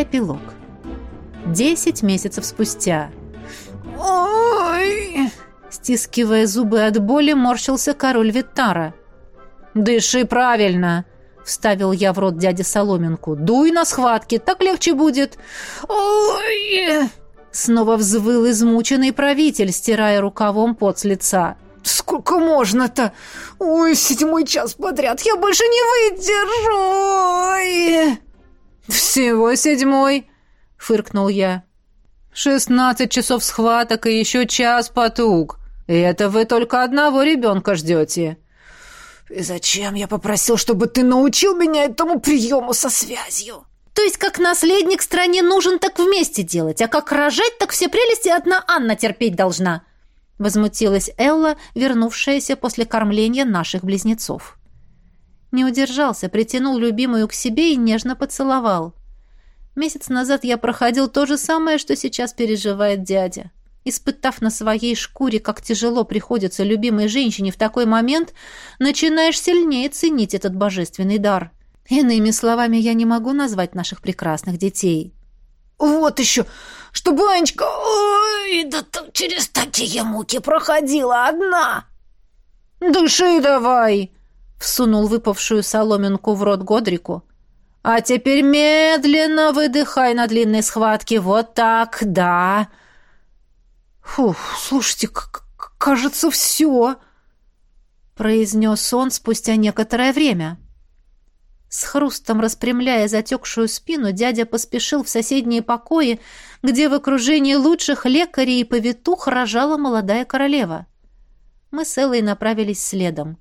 Эпилог. Десять месяцев спустя. «Ой!» Стискивая зубы от боли, морщился король Витара. «Дыши правильно!» Вставил я в рот дяде соломинку. «Дуй на схватке, так легче будет!» «Ой!» Снова взвыл измученный правитель, стирая рукавом пот с лица. «Сколько можно-то? Ой, седьмой час подряд, я больше не выдержу!» Ой! «Всего седьмой!» — фыркнул я. «Шестнадцать часов схваток и еще час потуг. И это вы только одного ребенка ждете». «И зачем я попросил, чтобы ты научил меня этому приему со связью?» «То есть как наследник стране нужен, так вместе делать, а как рожать, так все прелести одна Анна терпеть должна», возмутилась Элла, вернувшаяся после кормления наших близнецов. Не удержался, притянул любимую к себе и нежно поцеловал. Месяц назад я проходил то же самое, что сейчас переживает дядя. Испытав на своей шкуре, как тяжело приходится любимой женщине в такой момент, начинаешь сильнее ценить этот божественный дар. Иными словами, я не могу назвать наших прекрасных детей. «Вот еще, чтобы Анечка ой, да там через такие муки проходила одна!» «Дыши давай!» — всунул выпавшую соломинку в рот Годрику. «А теперь медленно выдыхай на длинной схватке. Вот так, да!» «Фух, слушайте, кажется, все!» — произнес он спустя некоторое время. С хрустом распрямляя затекшую спину, дядя поспешил в соседние покои, где в окружении лучших лекарей и повитух рожала молодая королева. Мы с Эллой направились следом.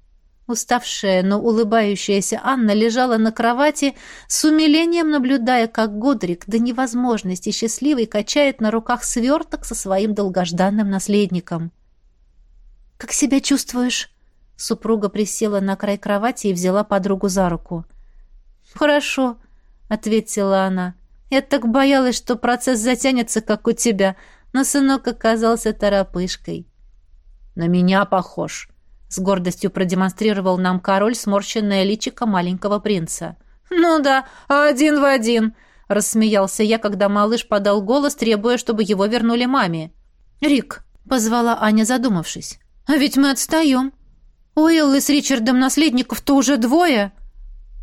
Уставшая, но улыбающаяся Анна лежала на кровати, с умилением наблюдая, как Годрик до невозможности счастливый качает на руках сверток со своим долгожданным наследником. «Как себя чувствуешь?» Супруга присела на край кровати и взяла подругу за руку. «Хорошо», — ответила она. «Я так боялась, что процесс затянется, как у тебя, но сынок оказался торопышкой». «На меня похож», с гордостью продемонстрировал нам король сморщенное личико маленького принца. «Ну да, один в один!» — рассмеялся я, когда малыш подал голос, требуя, чтобы его вернули маме. «Рик», — позвала Аня, задумавшись, — «а ведь мы отстаем. У Эллы с Ричардом наследников-то уже двое».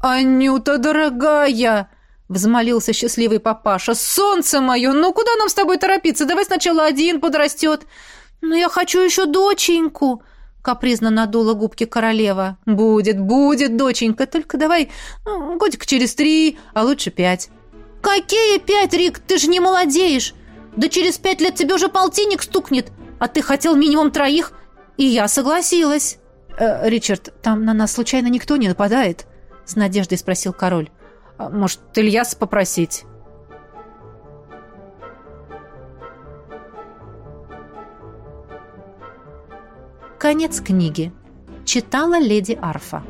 «Анюта, дорогая!» — взмолился счастливый папаша. «Солнце мое! Ну куда нам с тобой торопиться? Давай сначала один подрастет». «Но я хочу еще доченьку!» Капризно надула губки королева. «Будет, будет, доченька, только давай ну, годик через три, а лучше пять». «Какие пять, Рик? Ты же не молодеешь! Да через пять лет тебе уже полтинник стукнет, а ты хотел минимум троих, и я согласилась». Э, «Ричард, там на нас случайно никто не нападает?» — с надеждой спросил король. «А «Может, Ильяс попросить?» Конец книги. Читала леди Арфа.